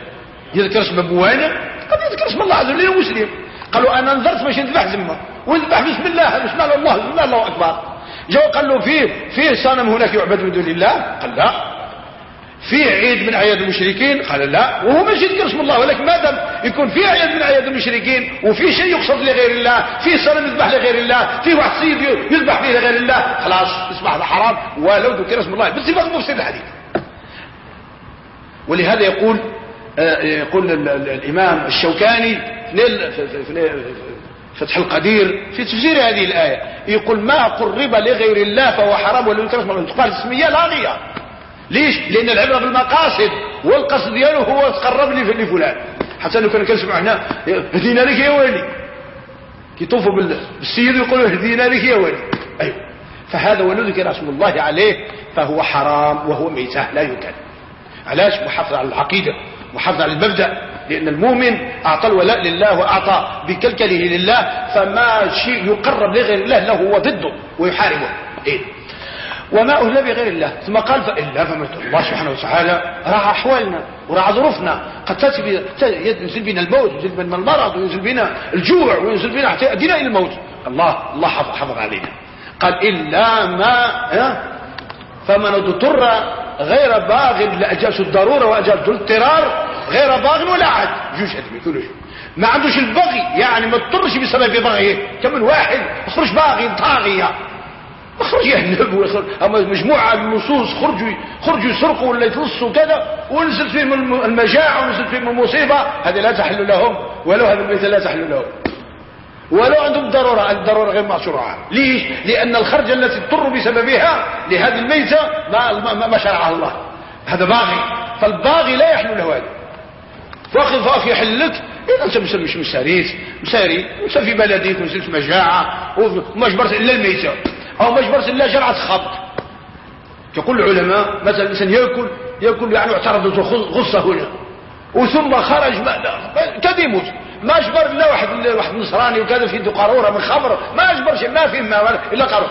يذكر اسم بوانة؟ قد يذكر اسم الله عز وجل مسلم. قالوا أنا نذرت باش نذبح زمه ونذبح بسم الله بسم الله الله الله الله أكبر. جاء قال له فيه فيه صنم هناك يعبد من دون الله؟ قال لا. في عيد من أعياد المشركين؟ قال لا وهو ماشي يذكر اسم الله ولكن ما دام يكون في عيد من أعياد المشركين وفي شيء يقصد لغير الله في صنم يذبح لغير الله في واحد سيد يذبح فيه لغير الله خلاص هذا حرام. ولو ذكر اسم الله بصفه مفسد الحديث ولهذا يقول آه، يقول الإمام الشوكاني في فتح القدير في تفسير هذه الآية يقول ما قرب لغير الله فهو حرام ولو يذكر اسم الله. تقال اسمية لاغية ليش؟ لأن العبرة بالمقاصد والقصد ديالو هو تقرب لي لفلان حتى لو كان كنسمع هنا هدينا لك يا والي كيطوفوا بالسيد يقولوا هدينا لك يا والي أيوه. فهذا ذكر اسم الله عليه فهو حرام وهو ميتة لا يكل علاش؟ محافظ على العقيدة محافظ على المبدأ. لأن المؤمن أعطى الولاء لله وأعطى بكلكله لله فما شيء يقرب لغير الله له هو ضده ويحاربه. إيه؟ وما أهل بغير الله. ثم قال فإلا فمت الله سبحانه وتعالى راح أحوالنا وراح ظروفنا. قد ينزل بنا الموت ينزل بنا المرض وينزل بنا الجوع وينزل بنا حتى يأدينا إلى الموت. الله الله حفظ, حفظ علينا. قال إلا ما فمن اضطر غير باغ لأجاس الضرورة وأجاس الاضطرار غير باغ ولا عاد. جوش هدمي ما عندوش البغي يعني ما اضطرش بسبب بغيه. كم واحد يخرج باغي طاغية. خرج يهنب ويخرج أما مجموعة من النصوص خرجوا خرجوا يسرقوا ولا يتلصوا كذا ونزل فيهم المجاعة ونزل فيهم المصيبة. هذه لا تحل لهم ولو هذا البيت لا تحل لهم. ولو عندهم الضرورة الضرورة غير مشروعة ليش؟ لأن الخرج التي تضر بسببها لهذه الميتة ما, ما شرعها الله. هذا باغي. فالباغي لا يحل له هذا. فاخذ فأخ يحلك. إذا أنت مش مساريت. مساري. في بلدك ونزلت مجاعة. وما جبرت إلا الميتة. أو ما يجبرش إلا جرعه خبط يقول العلماء مثلا الإنسان يأكل يأكل يعني اعترضت غصة هنا. وثم خرج كذا يموت. ما أجبر إلا واحد واحد نصراني وكذا في قارورة من خمر. ما اجبرش ما في ما إلا قارورة.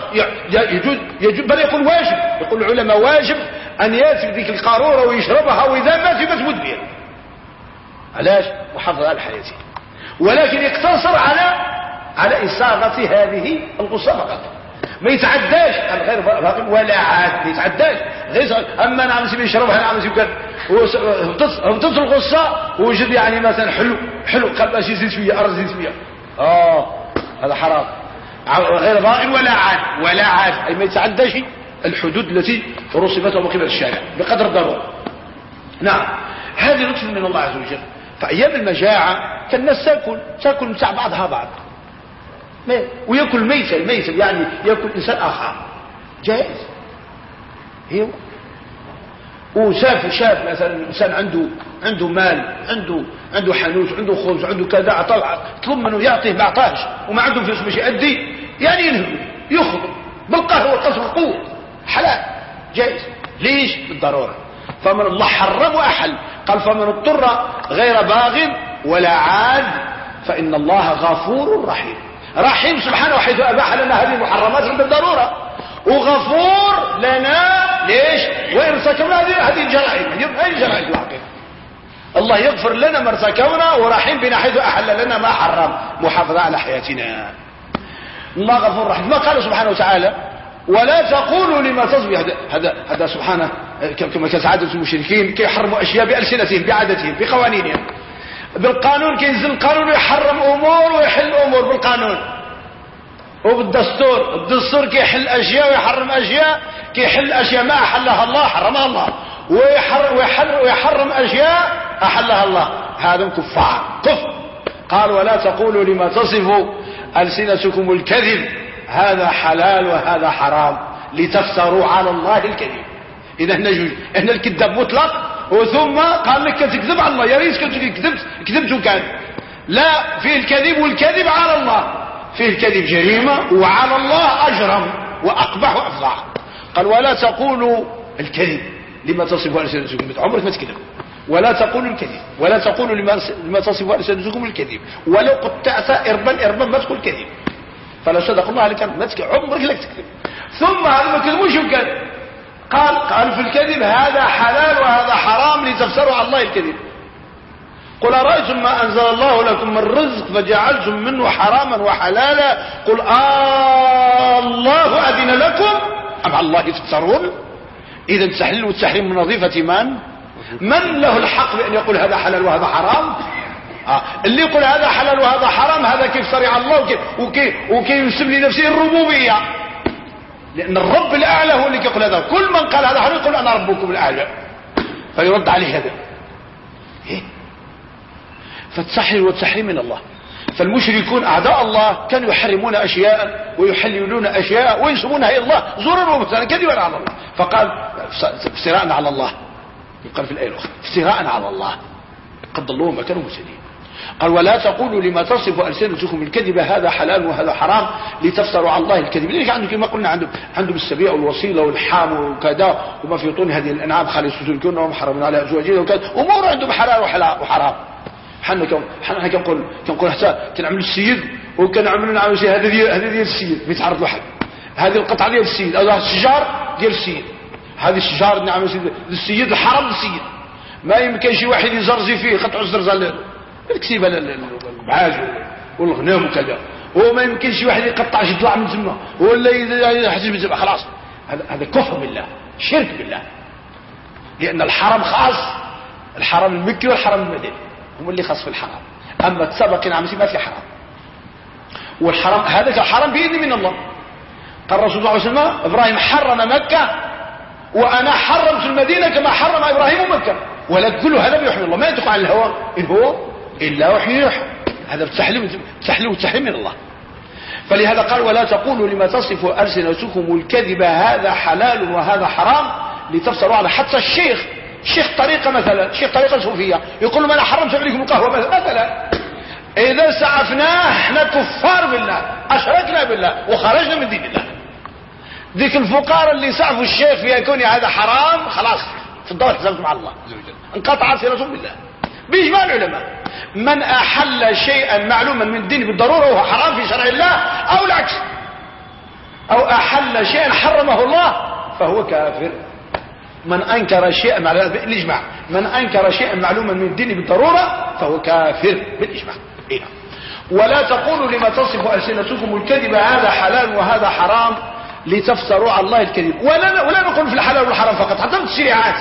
يجوز يجوز بل يقول واجب. يقول العلماء واجب أن يأتي ذيك القارورة ويشربها وإذا مات يبقى تموت بها علاش؟ محافظه على حياته ولكن يقتصر على على إصابة هذه الغصه فقط ما يتعداش. غير باغ ولا عاد ما يتعداش. غير أما أنا عم نسيب يشرب أنا عم نسيب كان هبطت الغصه وجد يعني مثلا حلو حلو قال باش يزيد شوية ارز يزيد شوية. آه هذا حرام. غير ضائن ولا عاد. ولا عاد. أي ما يتعداش الحدود التي رسمت من قبل الشارع بقدر الضرورة. نعم. هذه لطف من الله عز وجل. فأيام المجاعة كان الناس تاكل تأكل متاع بعضها بعض. ويأكل ميتا ميتا يعني يأكل إنسان آخر. جائز. هي وشاف شاف مثلا إنسان عنده عنده مال عنده عنده حانوت عنده خبز عنده كذا طلب منه يعطيه ما أعطاهش وما عنده فلوس باش يأدي يعني ينهب يخض بالقهر والقصر القوة حلال. جائز. ليش؟ بالضرورة. فمن الله حرم وأحل قال فمن اضطر غير باغ ولا عاد فإن الله غفور رحيم. رحيم سبحانه حيث أباح لنا هذه المحرمات بالضرورة. وغفور لنا ليش؟ وإن ارتكبنا هذه الجرائم. هذه الجرائم الحقيقة الله يغفر لنا ما ارتكبنا ورحيم بنا حيث أحل لنا ما حرم. محافظة على حياتنا. الله غفور رحيم. ما قال سبحانه وتعالى ولا تقولوا لما تصبي هذا هذا سبحانه كما كان المشركين كيحرموا أشياء بألسنتهم بعادتهم بقوانينهم. بالقانون كينزل القانون ويحرم أمور ويحل أمور بالقانون. وبالدستور الدستور كيحل أشياء ويحرم أشياء كيحل أشياء ما أحلها الله حرمها الله. ويحرم, ويحرم, ويحرم أشياء أحلها الله. هذا كفار كفر قال ولا تقولوا لما تصفوا ألسنتكم الكذب. هذا حلال وهذا حرام. لتفتروا على الله الكذب. إذا ان الكذاب مطلق. وثم قال لك تكذب على الله يا ريت كنت كذبت كذبت وكان لا فيه الكذب والكذب على الله. فيه الكذب جريمة وعلى الله أجرم وأقبح وأفظع قال ولا تقولوا الكذب لما تصف ألسنتكم عمرك ما تكذب. ولا تقولوا الكذب. ولا تقولوا لما, تصف ألسنتكم الكذب. ولو قطعت إربا إربا ما تقول كذب. فلا صدق الله عليك ما تكذب عمرك لك تكذب. ثم هذا ما كذبوش وكان قال قال في الكذب هذا حلال وهذا حرام لتفتروا على الله الكذب. قل أرأيتم ما أنزل الله لكم من رزق فجعلتم منه حراما وحلالا؟ قل آه الله أذن لكم. أم على الله تفترون إذا التحليل والتحريم من وظيفة من؟ من له الحق بأن يقول هذا حلال وهذا حرام؟ آه. اللي يقول هذا حلال وهذا حرام هذا كيف صريع الله؟ وكيف, وكيف, وكيف ينسب لنفسه الربوبية. لأن الرب الأعلى هو اللي يقول هذا. كل من قال هذا يقول أنا ربكم الأعلى؟ فيرد عليه هذا. إيه؟ فالتسحر والتحريم من الله. فالمشركون أعداء الله كانوا يحرمون أشياء ويحللون أشياء وينسبونها إلى الله. زورا ومثلا كذبا على الله؟ فقال افتراء على الله. يقال في الآية الأخرى افتراء على الله. قد ضلوا ما كانوا مسلمين. قال ولا تقولوا لما تصف ألسنتكم الكذب هذا حلال وهذا حرام لتفتروا على الله الكذب. لذلك عنده كما قلنا عنده عنده السبيع والوصيلة والحام وكذا وما في طون هذه الأنعام الكون وهم حرمنا على أزواجه وكذا. أمور عندهم حلال وحرام. حنا كم حنا كنقول كنقول حتى كنعمل السيد وكنعملوا نعمل شي هذا ديال هذا ديال السيد بيتعرض لواحد. هذه القطعة ديال السيد هذا الشجار ديال السيد. هذه الشجار نعمل السيد الحرام السيد ما يمكن شي واحد يزرزي فيه قطع الزرزال. الكسيبة البعاج والغنام وكذا. وما يمكنش واحد يقطع شي طلع من تما. ولا يحسب من خلاص. هذا كفر بالله شرك بالله. لأن الحرم خاص. الحرم المكي والحرم المدني هم اللي خاص في الحرم أما تسبق نعم ما في حرام. والحرم هذا الحرم بإذن من الله. قال الرسول صلى الله عليه وسلم إبراهيم حرم مكة وأنا حرمت المدينة كما حرم إبراهيم مكة. ولا كل هذا بيحمي الله. ما ينطق عن الهوى. إن هو إلا وحي يوحى. هذا بتحليم تحليم وتحريم من الله. فلهذا قال ولا تقولوا لما تصف ألسنتكم الكذب هذا حلال وهذا حرام لتفسروا على حتى الشيخ. شيخ طريقة مثلا شيخ طريقة صوفية. يقول ما أنا حرمت عليكم القهوة مثلا. إذا سعفناه إحنا كفار بالله. أشركنا بالله وخرجنا من دين الله. ذيك الفقار اللي سعفوا الشيخ في كوني هذا حرام خلاص. في الدور حسابت مع الله انقطع صلتهم بالله. بإجماع العلماء. من أحل شيئا معلوما من الدين بالضرورة وهو حرام في شرع الله أو العكس. أو أحل شيئا حرمه الله فهو كافر. من أنكر شيئا بالإجماع. من أنكر شيئا معلوما من الدين بالضرورة فهو كافر بالإجماع. إيه. ولا تقولوا لما تصف ألسنتكم الكذب هذا حلال وهذا حرام لتفتروا على الله الكذب. ولا, ولا نقول في الحلال والحرام فقط. حتى في الشريعات.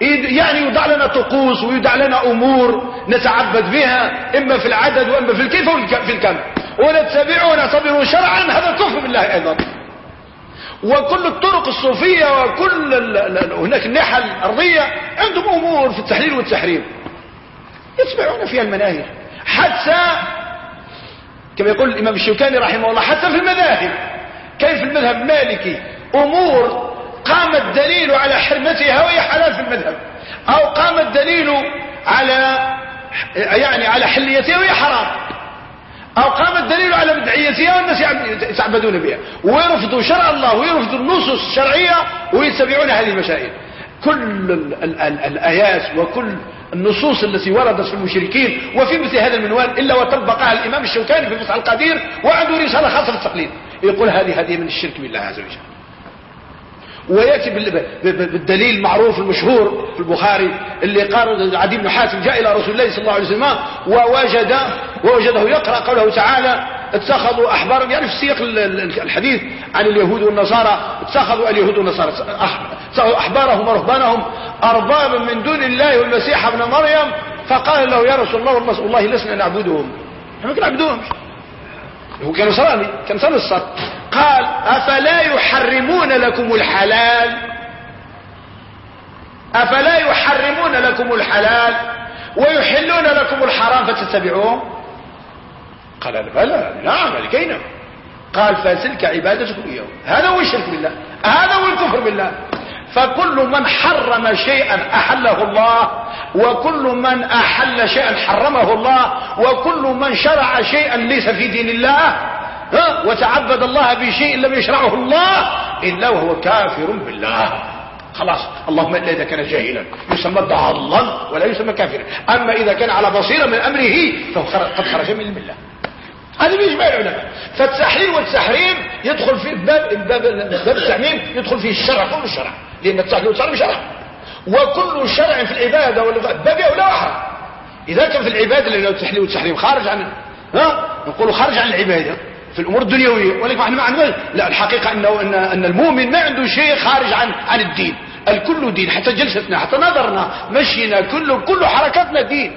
يعني يوضع لنا طقوس ويوضع لنا أمور نتعبد بها إما في العدد وإما في الكيف وفي الكم ونتبعه ونعتبره شرعا هذا كفر بالله أيضا. وكل الطرق الصوفية وكل هناك الناحية الأرضية عندهم أمور في التحليل والتحريم. يتبعون فيها المناهج. حتى كما يقول الإمام الشوكاني رحمه الله حتى في المذاهب. كيف المذهب المالكي؟ أمور قام الدليل على حرمتها وهي حلال في المذهب. أو قام الدليل على يعني على حليتها وهي حرام. أو قام الدليل على بدعيتها والناس يتعبدون بها. ويرفضوا شرع الله ويرفضوا النصوص الشرعية ويتبعون هذه المسائل. كل الآيات وكل النصوص التي وردت في المشركين وفي مثل هذا المنوال إلا وطبقها الإمام الشوكاني في فتح القدير وعنده رسالة خاصة في التقليد. يقول هذه هذه من الشرك بالله عز وجل. ويأتي بالدليل المعروف المشهور في البخاري اللي قال عدي بن حاتم جاء إلى رسول الله صلى الله عليه وسلم ووجد ووجده يقرأ قوله تعالى اتخذوا أحبارهم يعني في سياق الحديث عن اليهود والنصارى اتخذوا اليهود والنصارى اتخذوا أحبارهم ورهبانهم أربابا من دون الله والمسيح ابن مريم فقال له يا رسول الله والله لسنا نعبدهم. إحنا ما نعبدهم هو كان نصراني كان صار الصر قال أفلا يحرمون لكم الحلال؟ أفلا يحرمون لكم الحلال ويحلون لكم الحرام فتتبعوه قال بلى نعم لكينا. قال فتلك عبادتكم إياه هذا هو الشرك بالله هذا هو الكفر بالله. فكل من حرم شيئا أحله الله وكل من أحل شيئا حرمه الله وكل من شرع شيئا ليس في دين الله وتعبد الله بشيء لم يشرعه الله إلا وهو كافر بالله. خلاص. اللهم إلا إذا كان جاهلا. يسمى ضالا ولا يسمى كافرا. أما إذا كان على بصيرة من أمره فهو قد خرج من الله هذا بيجمع العلماء. فالتحليل والتحريم يدخل في باب باب باب التعميم يدخل فيه الشرع. كل الشرع لأن التحليل والتحريم شرع. وكل شرع في العبادة باب أولى وحرم إذا كان في العبادة لأنه التحليل والتحريم خارج عن ها؟ نقول خارج عن العبادة. في الأمور الدنيوية. ولكن إحنا ما عندنا لا الحقيقة أنه أن, أن المؤمن ما عنده شيء خارج عن عن الدين. الكل دين حتى جلستنا حتى نظرنا مشينا كله كل حركاتنا دين.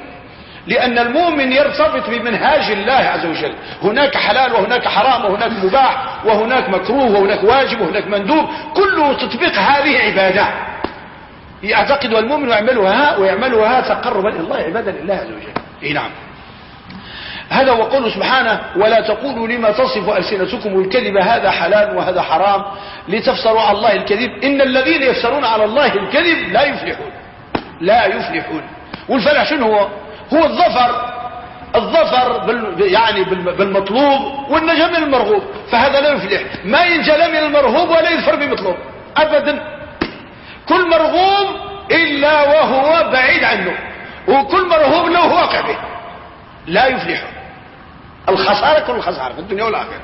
لأن المؤمن يرتبط بمنهاج الله عز وجل. هناك حلال وهناك حرام وهناك مباح وهناك مكروه وهناك واجب وهناك مندوب. كله تطبيق هذه عبادة. يعتقد المؤمن ويعملها ويعملها تقربا إلى الله عبادة لله عز وجل. إي نعم. هذا وقوله سبحانه ولا تقولوا لما تصف ألسنتكم الكذب هذا حلال وهذا حرام لتفسروا على الله الكذب. إن الذين يفسرون على الله الكذب لا يفلحون. لا يفلحون. والفلاح شنو هو؟ هو الظفر. الظفر بال يعني بالمطلوب والنجاة من المرغوب. فهذا لا يفلح. ما ينجى لا من المرغوب ولا يظفر بمطلوب. أبدا. كل مرغوب إلا وهو بعيد عنه. وكل مرهوب له واقع به. لا يفلح الخسارة كل الخسارة في الدنيا والآخرة.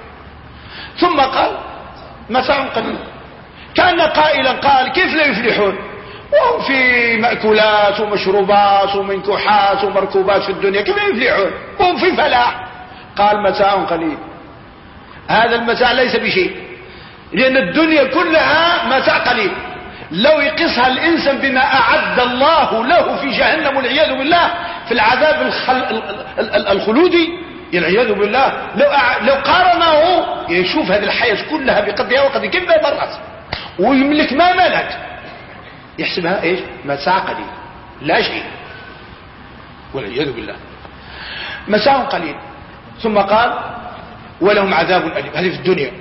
ثم قال متاع قليل كان قائلا قال كيف لا يفلحون؟ وهم في مأكولات ومشروبات ومنكوحات ومركوبات في الدنيا كيف يفلحون؟ وهم في فلاح. قال متاع قليل هذا المتاع ليس بشيء لأن الدنيا كلها متاع قليل. لو يقصها الإنسان بما أعد الله له في جهنم والعياذ بالله في العذاب الخل... الخلودي العياذ بالله لو. لو قارنه يشوف هذه الحياة كلها بقدرها وقد كيف مرت ويملك ما ملك يحسبها إيش؟ متاع قليل. لا شيء. والعياذ بالله. متاع قليل. ثم قال ولهم عذاب أليم. هذه في الدنيا.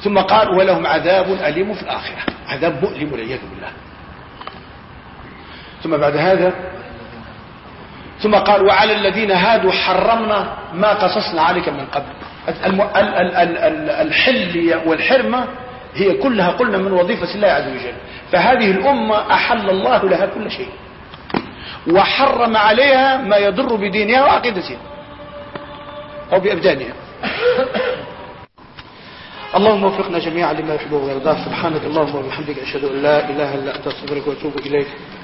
ثم قال ولهم عذاب أليم في الآخرة. عذاب مؤلم والعياذ بالله. ثم بعد هذا ثم قال وعلى الذين هادوا حرمنا ما قصصنا عليك من قبل. الحلية والحرمة هي كلها قلنا من وظيفة الله عز وجل. فهذه الأمة أحل الله لها كل شيء. وحرم عليها ما يضر بدينها وعقيدتها أو بأبدانها. اللهم وفقنا جميعا لما يحبه ويرضاه. سبحانك اللهم وبحمدك أشهد أن لا إله إلا أنت أستغفرك وأتوب إليك.